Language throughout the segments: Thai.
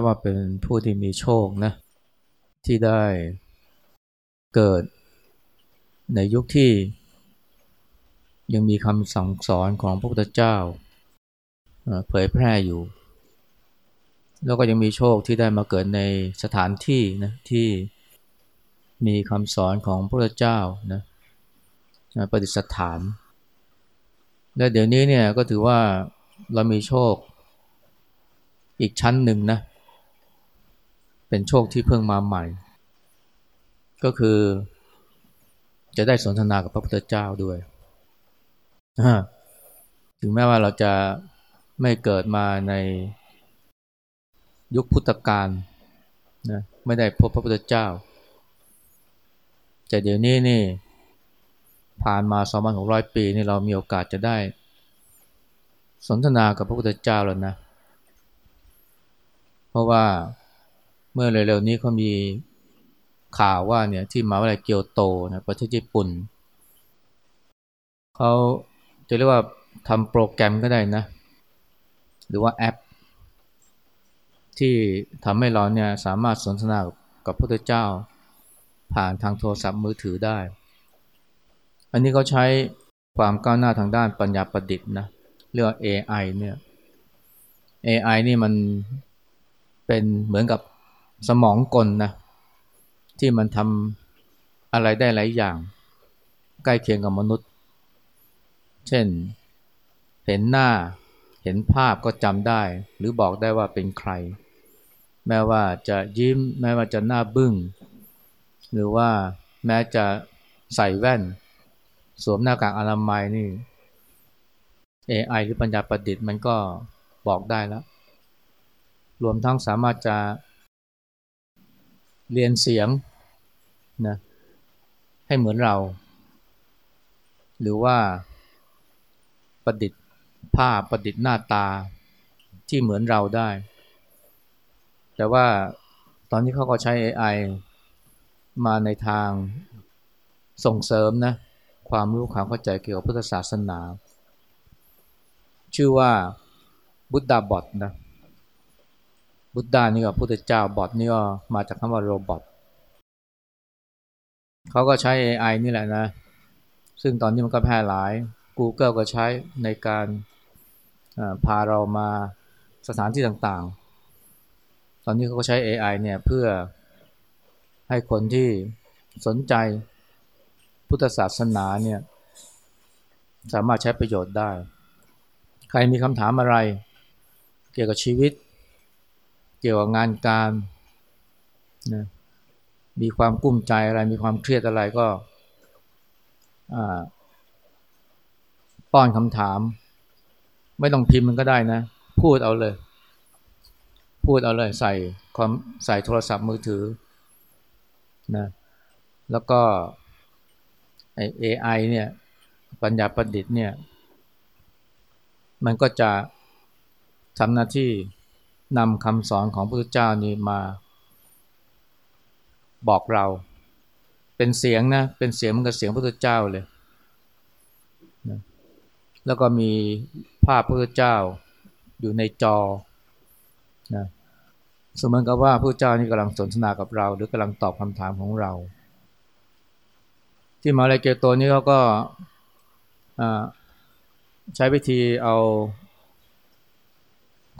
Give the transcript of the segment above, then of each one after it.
บว่าเป็นผู้ที่มีโชคนะที่ได้เกิดในยุคที่ยังมีคำสั่งสอนของพระพุทธเจ้าเผยแพร่อยู่ แล้วก็ยังมีโชคที่ได้มาเกิดในสถานที่นะที่มีคำสอนของพระพุทธเจ้านะประดิษฐาน และเดี๋ยวนี้เนี่ยก็ถือว่าเรามีโชคอีกชั้นหนึ่งนะ เป็นโชคที่เพิ่งมาใหม่ ก็คือ จะได้สนทนากับพระพุทธเจ้าด้วย ถึงแม้ว่าเราจะไม่เกิดมาในยุคพุทธกาลนะไม่ได้พบพระพุทธเจ้า แต่เดี๋ยวนี้นี่ผ่านมา2,600ปีนี่เรามีโอกาสจะได้ สนทนากับพระพุทธเจ้าแล้วนะ เพราะว่า เมื่อเร็วๆนี้เขามีข่าวว่าเนี่ยที่มหาวิทยาลัยเกียวโตนะประเทศญี่ปุ่นเขาจะเรียกว่าทำโปรแกรมก็ได้นะ หรือว่าแอป ที่ทำให้เราเนี่ยสามารถสนทนากับพระพุทธเจ้า ผ่านทางโทรศัพท์มือถือได้ อันนี้เขาใช้ความก้าวหน้าทางด้านปัญญาประดิษฐ์นะเรียกว่า AI เนี่ย AI นี่มันเป็นเหมือนกับ สมองกลนะที่มันทำอะไรได้หลายอย่าง ใกล้เคียงกับมนุษย์ เช่น เห็นหน้า เห็นภาพก็จำได้ หรือบอกได้ว่าเป็นใคร แม้ว่าจะยิ้ม แม้ว่าจะหน้าบึ้ง หรือว่าแม้จะใส่แว่น สวมหน้ากากอนามัยนี่ AI หรือปัญญาประดิษฐ์มันก็บอกได้แล้ว รวมทั้งสามารถจะ เรียนเสียงนะให้เหมือนเรา หรือว่าประดิษฐ์ภาพประดิษฐ์หน้าตาที่เหมือนเราได้ แต่ว่าตอนนี้เขาก็ใช้ AI มาในทางส่งเสริมนะความรู้ความเข้าใจเกี่ยวกับพุทธศาสนา ชื่อว่าบุตดาบอทนะ บุตดานี่ก็พุทธเจ้าบอทนี่ก็มาจากคำว่าโรบอทเขาก็ใช้ AI นี่แหละนะ ซึ่งตอนนี้มันก็แพร่หลาย Google ก็ใช้ในการพาเรามาสถานที่ต่างๆ ตอนนี้เขาก็ใช้ AI เนี่ยเพื่อให้คนที่สนใจพุทธศาสนาเนี่ยสามารถใช้ประโยชน์ได้ ใครมีคำถามอะไร เกี่ยวกับชีวิต เกี่ยวกับงานการนะมีความกุ้มใจอะไร มีความเครียดอะไรก็ป้อนคำถาม ไม่ต้องพิมพ์มันก็ได้นะ พูดเอาเลย พูดเอาเลยใส่ความใส่โทรศัพท์มือถือนะแล้วก็ไอเอไอเนี่ย ปัญญาประดิษฐ์เนี่ย มันก็จะทำหน้าที่ นำคำสอนของพระพุทธเจ้านี้มาบอกเรา เป็นเสียงนะเป็นเสียงมันกับเสียงพระพุทธเจ้าเลยนะแล้วก็มีภาพพระพุทธเจ้าอยู่ในจอนะสมมติกับว่าพระเจ้านี่กำลังสนทนากับเรา หรือกำลังตอบคำถามของเรา ที่มาเลเกโตนี่เขาก็ใช้วิธีเอา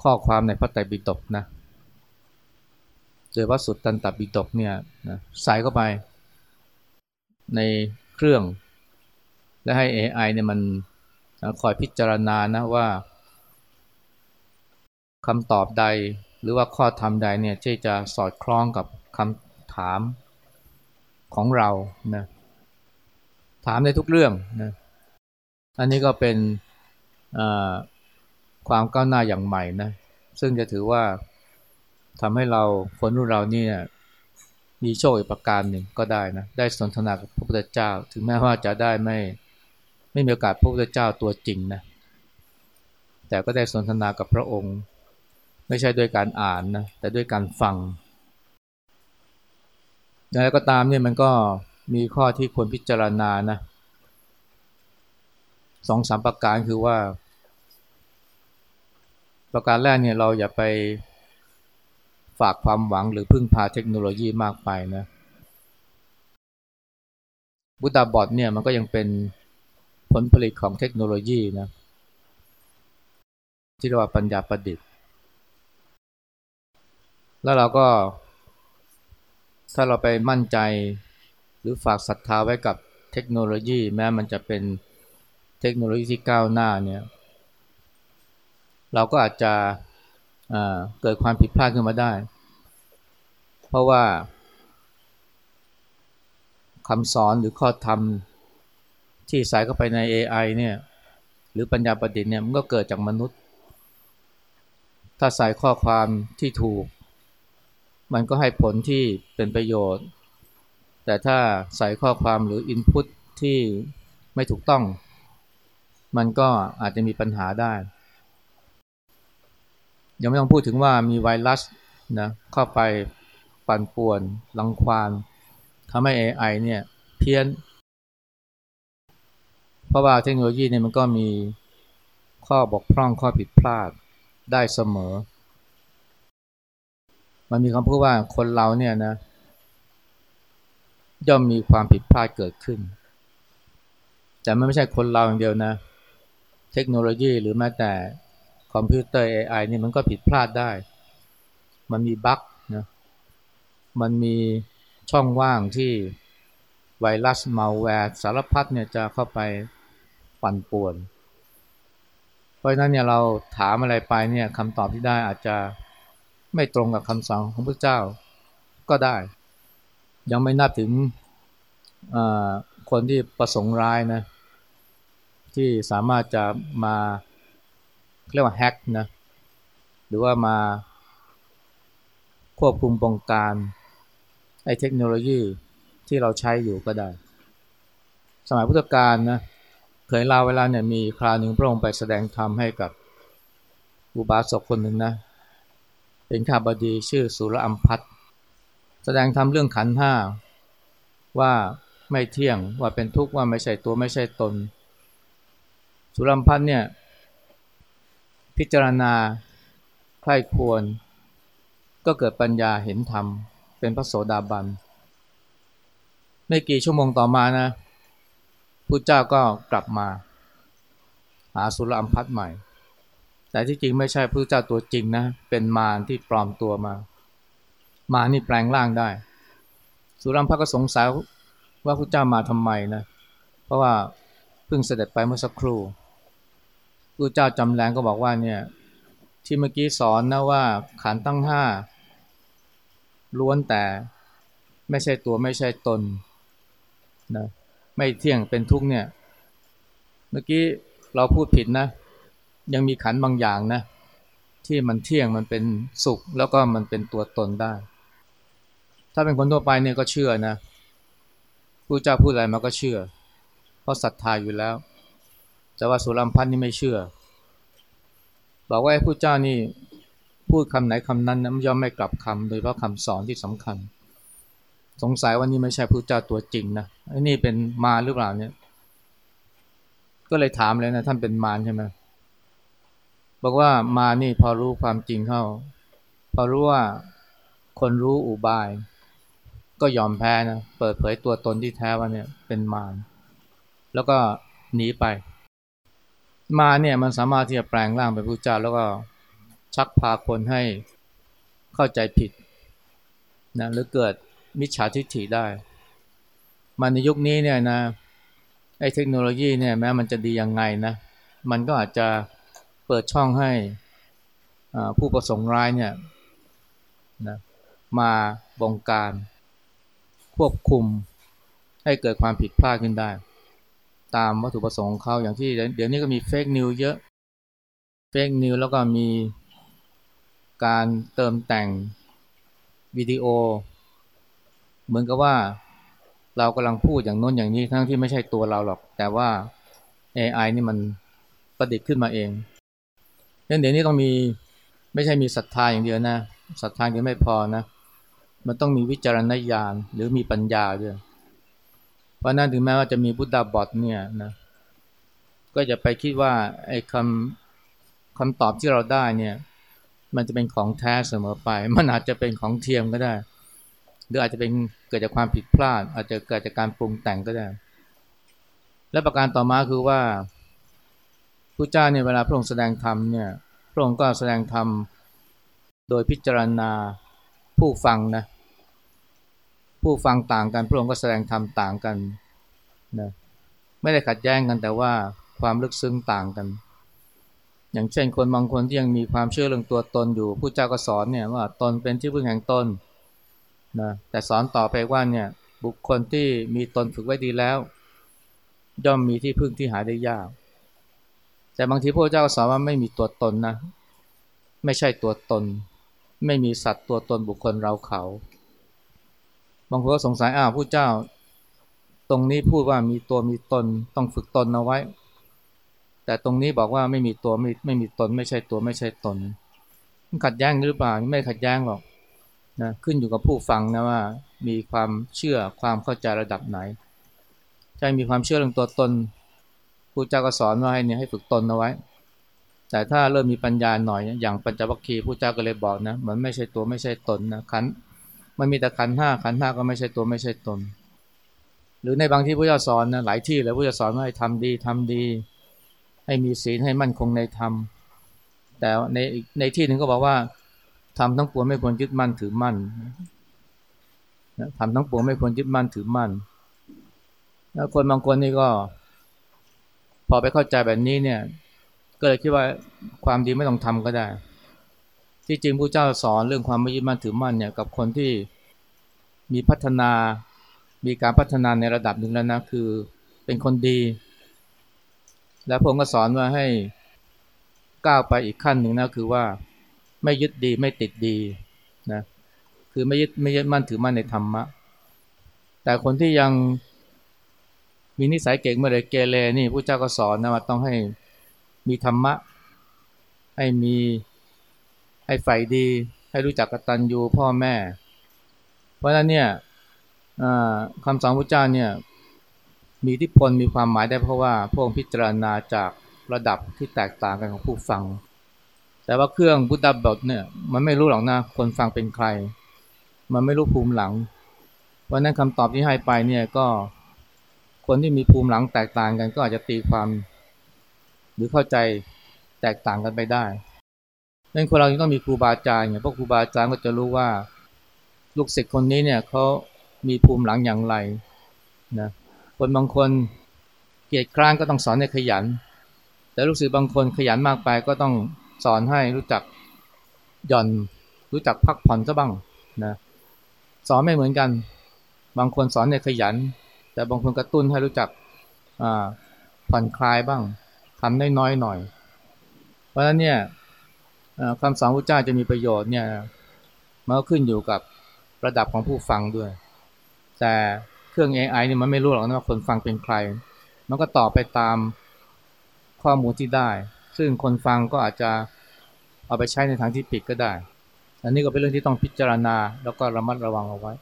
ข้อความในพระไตรปิฎกนะโดยว่าสุดตันตบิดกเนี่ยนะใส่เข้าไปในเครื่อง และให้ AI เนี่ยมันคอยพิจารณานะว่าคำตอบใดหรือว่าข้อธรรมใดเนี่ยที่จะสอดคล้องกับคำถามของเรานะถามในทุกเรื่องนะอันนี้ก็เป็น ความก้าวหน้าอย่างใหม่นะซึ่งจะถือว่าทำให้เราคนรุ่นเรานี่มีโชคอีกประการหนึ่งก็ได้นะได้สนทนากับพระพุทธเจ้า ถึงแม้ว่าจะได้ไม่ไม่มีโอกาสพระพุทธเจ้าตัวจริงนะแต่ก็ได้สนทนากับพระองค์ ไม่ใช่ด้วยการอ่านนะแต่ด้วยการฟังอย่างไรก็ตามเนี่ยมันก็มีข้อที่ควรพิจารณานะสองสามประการคือว่า ประการแรกเนี่ยเราอย่าไปฝากความหวังหรือพึ่งพาเทคโนโลยีมากไปนะบุตาบอทเนี่ยมันก็ยังเป็นผลผลิตของเทคโนโลยีนะที่เรียกว่าปัญญาประดิษฐ์ แล้วเราก็ ถ้าเราไปมั่นใจหรือฝากศรัทธาไว้กับเทคโนโลยี แม้มันจะเป็นเทคโนโลยีที่ก้าวหน้าเนี่ย เราก็อาจจะเกิดความผิดพลาดขึ้นมาได้ เพราะว่าคำสอนหรือข้อธรรมที่ใส่เข้าไปใน AI เนี่ยหรือปัญญาประดิษฐ์เนี่ยมันก็เกิดจากมนุษย์ ถ้าใส่ข้อความที่ถูก มันก็ให้ผลที่เป็นประโยชน์ แต่ถ้าใส่ข้อความหรืออินพุตที่ไม่ถูกต้อง มันก็อาจจะมีปัญหาได้ ยังไม่ต้องพูดถึงว่ามีไวรัสนะเข้าไปปั่นป่วนลังควานทำให้ AI เนี่ยเพี้ยน เพราะว่าเทคโนโลยีเนี่ยมันก็มีข้อบกพร่องข้อผิดพลาดได้เสมอ มันมีคำพูดว่าคนเราเนี่ยนะย่อมมีความผิดพลาดเกิดขึ้น แต่ไม่ใช่คนเราอย่างเดียวนะ เทคโนโลยีหรือแม้แต่ คอมพิวเตอร์ AI นี่มันก็ผิดพลาดได้ มันมีบั๊กนะ มันมีช่องว่างที่ไวรัสมาแวร์สารพัดเนี่ยจะเข้าไปปั่นป่วน เพราะนั้นเนี่ยเราถามอะไรไปเนี่ยคำตอบที่ได้อาจจะไม่ตรงกับคำสั่งของพระเจ้าก็ได้ ยังไม่นับถึงคนที่ประสงค์ร้ายนะ ที่สามารถจะมา เรียกว่าแฮกนะหรือว่ามาควบคุมบงการไอ้เทคโนโลยีที่เราใช้อยู่ก็ได้ สมัยพุทธกาลนะเคยเล่าเวลาเนี่ยมีคราวหนึ่งพระองค์ไปแสดงธรรมให้กับอุบาสกคนหนึ่งนะเป็นข้าบดีชื่อสุรอัมพัทแสดงธรรมเรื่องขันห้าว่าไม่เที่ยงว่าเป็นทุกข์ว่าไม่ใช่ตัวไม่ใช่ตน สุรัมพัทเนี่ย พิจารณาใคร่ควร ก็เกิดปัญญาเห็นธรรม เป็นพระโสดาบัน ไม่กี่ชั่วโมงต่อมานะพระเจ้าก็กลับมา หาสุรอัมพัฒใหม่ แต่ที่จริงไม่ใช่พระเจ้าตัวจริงนะ เป็นมารที่ปลอมตัวมา มานี่แปลงร่างได้ สุรัมพัฒก็สงสัยว่าพระเจ้ามาทำไมนะ เพราะว่าเพิ่งเสด็จไปเมื่อสักครู่ พระเจ้าจำแรงก็บอกว่าเนี่ยที่เมื่อกี้สอนนะว่าขันตั้งห้าล้วนแต่ไม่ใช่ตัวไม่ใช่ตนนะไม่เที่ยงเป็นทุกเนี่ย เมื่อกี้เราพูดผิดนะ ยังมีขันบางอย่างนะ ที่มันเที่ยงมันเป็นสุข แล้วก็มันเป็นตัวตนได้ ถ้าเป็นคนทั่วไปเนี่ยก็เชื่อนะผู้เจ้าพูดอะไรมาก็เชื่อ เพราะศรัทธาอยู่แล้ว แต่ว่าสุรัมพันธ์นี่ไม่เชื่อ บอกว่าไอ้ผู้เจ้านี่พูดคำไหนคำนั้นนะย่ยอมไม่กลับคำโดยเพราะคำสอนที่สำคัญ สงสัยว่านี่ไม่ใช่พระเจ้าตัวจริงนะไอ้นี่เป็นมารหรือเปล่าเนี่ยก็เลยถามเลยนะท่านเป็นมารใช่ไหมบอกว่ามานี่พอรู้ความจริงเข้า พอรู้ว่าคนรู้อุบาย ก็ยอมแพ้นะเปิดเผยตัวตนที่แท้ว่าเนี่ยเป็นมารแล้วก็หนีไป มาเนี่ยมันสามารถที่จะแปลงร่างเป็นพระเจ้าแล้วก็ชักพาคนให้เข้าใจผิดนะหรือเกิดมิจฉาทิฏฐิได้ มาในยุคนี้เนี่ยนะไอ้เทคโนโลยีเนี่ยแม้มันจะดียังไงนะ มันก็อาจจะเปิดช่องให้ผู้ประสงค์ร้ายเนี่ยนะมาบงการควบคุมให้เกิดความผิดพลาดขึ้นได้ ตามวัตถุประสงค์ของเขาอย่างที่เดี๋ยวนี้ก็มีเฟกนิวเยอะเฟกนิวแล้วก็มีการเติมแต่งวิดีโอ เหมือนกับว่าเรากำลังพูดอย่างน้นอย่างนี้ทั้งที่ไม่ใช่ตัวเราหรอก แต่ว่า AI นี่มันประดิษฐ์ขึ้นมาเองดังนั้นเดี๋ยวนี้ต้องมีไม่ใช่มีศรัทธาอย่างเดียวนะศรัทธาเดียวไม่พอนะ มันต้องมีวิจารณญาณหรือมีปัญญาด้วย เพราะนั้นถึงแม้ว่าจะมีบุตดาบอทเนี่ยนะก็จะไปคิดว่าไอ้คำคำตอบที่เราได้เนี่ย มันจะเป็นของแท้เสมอไป มันอาจจะเป็นของเทียมก็ได้ หรืออาจจะเป็นเกิดจากความผิดพลาด อาจจะเกิดจากการปรุงแต่งก็ได้ และประการต่อมาคือว่าพระเจ้าเนี่ยเวลาพระองค์แสดงธรรมเนี่ยพระองค์ก็แสดงธรรมโดยพิจารณาผู้ฟังนะ ผู้ฟังต่างกันพระองค์ก็แสดงธรรมต่างกันนะไม่ได้ขัดแย้งกันแต่ว่าความลึกซึ้งต่างกัน อย่างเช่นคนบางคนที่ยังมีความเชื่อเรื่องตัวตนอยู่ผู้เจ้าก็สอนเนี่ยว่าตนเป็นที่พึ่งแห่งตนนะแต่สอนต่อไปว่าเนี่ยบุคคลที่มีตนฝึกไว้ดีแล้ว ย่อมมีที่พึ่งที่หาได้ยาก แต่บางทีพระเจ้าก็สอนว่าไม่มีตัวตนนะ ไม่ใช่ตัวตน ไม่มีสัตว์ตัวตนบุคคลเราเขา บางคนก็สงสัยอ้าวผู้เจ้า ตรงนี้พูดว่ามีตัวมีตนต้องฝึกตนเอาไว้ แต่ตรงนี้บอกว่าไม่มีตัวไม่ไม่มีตน ไม่ใช่ตัวไม่ใช่ตนมันขัดแย้งหรือเปล่าไม่ขัดแย้งหรอกนะขึ้นอยู่กับผู้ฟังนะว่า มีความเชื่อความเข้าใจระดับไหนใช่มีความเชื่อเรื่องตัวตนผู้เจ้าก็สอนว่าให้เนี่ยให้ฝึกตนเอาไว้ แต่ถ้าเริ่มมีปัญญาหน่อยอย่างปัญจวัคคีย์ผู้เจ้าก็เลยบอกนะมันไม่ใช่ตัวไม่ใช่ตนนะขัน มันมีแต่ขันห้าขันห้าก็ไม่ใช่ตัวไม่ใช่ตน หรือในบางที่พระเจ้าสอนนะหลายที่เลยพระเจ้าสอนว่าให้ทำดีทำดี ให้มีศีลให้มั่นคงในธรรมแต่ในในที่หนึ่งก็บอกว่าทำทั้งปวงไม่ควรยึดมั่นถือมั่นทำทั้งปวงไม่ควรยึดมั่นถือมั่นแล้วคนบางคนนี่ก็ พอไปเข้าใจแบบนี้เนี่ย ก็เลยคิดว่าความดีไม่ต้องทำก็ได้ ที่จริงพระเจ้าสอนเรื่องความไม่ยึดมั่นถือมั่นเนี่ยกับคนที่มีพัฒนามีการพัฒนาในระดับหนึ่งแล้วนะคือเป็นคนดี แล้วพระองค์ก็สอนว่าให้ก้าวไปอีกขั้นหนึ่งนะคือว่าไม่ยึดดีไม่ติดดีนะคือไม่ยึดไม่ยึดมั่นถือมั่นในธรรมะ แต่คนที่ยังมีนิสัยเก่งเมื่อไรเกเรนี่พระเจ้าก็สอนนะว่าต้องให้มีธรรมะ ให้มี ให้ใฝ่ดี ให้รู้จักกตัญญูพ่อแม่ เพราะฉะนั้นเนี่ยคำสอนพระเจ้าเนี่ยมีที่พลมีความหมายได้เพราะว่าพระองค์พิจารณาจากระดับที่แตกต่างกันของผู้ฟัง แต่ว่าเครื่องพุทธบทเนี่ยมันไม่รู้หรอกนะคนฟังเป็นใคร มันไม่รู้ภูมิหลังเพราะนั้นคำตอบที่ให้ไปเนี่ยก็คนที่มีภูมิหลังแตกต่างกันก็อาจจะตีความ หรือเข้าใจแตกต่างกันไปได้ นั้นคนเราต้องมีครูบาอาจารย์เนี่ยเพราะครูบาอาจารย์ก็จะรู้ว่า ลูกศิษย์คนนี้เนี่ยเขามีภูมิหลังอย่างไรนะคนบางคนเกียรติคร้านก็ต้องสอนให้ขยัน แต่ลูกศิษย์บางคนขยันมากไปก็ต้องสอนให้รู้จักหย่อน รู้จักพักผ่อนซะบ้างนะสอนไม่เหมือนกัน บางคนสอนให้ขยัน แต่บางคนกระตุ้นให้รู้จักผ่อนคลายบ้างทำได้น้อยหน่อย เพราะฉะนั้นเนี่ย คำสอนพระเจ้าจะมีประโยชน์เนี่ยมันก็ขึ้นอยู่กับระดับของผู้ฟังด้วย แต่เครื่อง AI นี่ยมันไม่รู้หรอกนะว่าคนฟังเป็นใคร มันก็ตอบไปตามข้อมูลที่ได้ ซึ่งคนฟังก็อาจจะเอาไปใช้ในทางที่ผิดก็ได้ อันนี้ก็เป็นเรื่องที่ต้องพิจารณาแล้วก็ระมัดระวังเอาไว้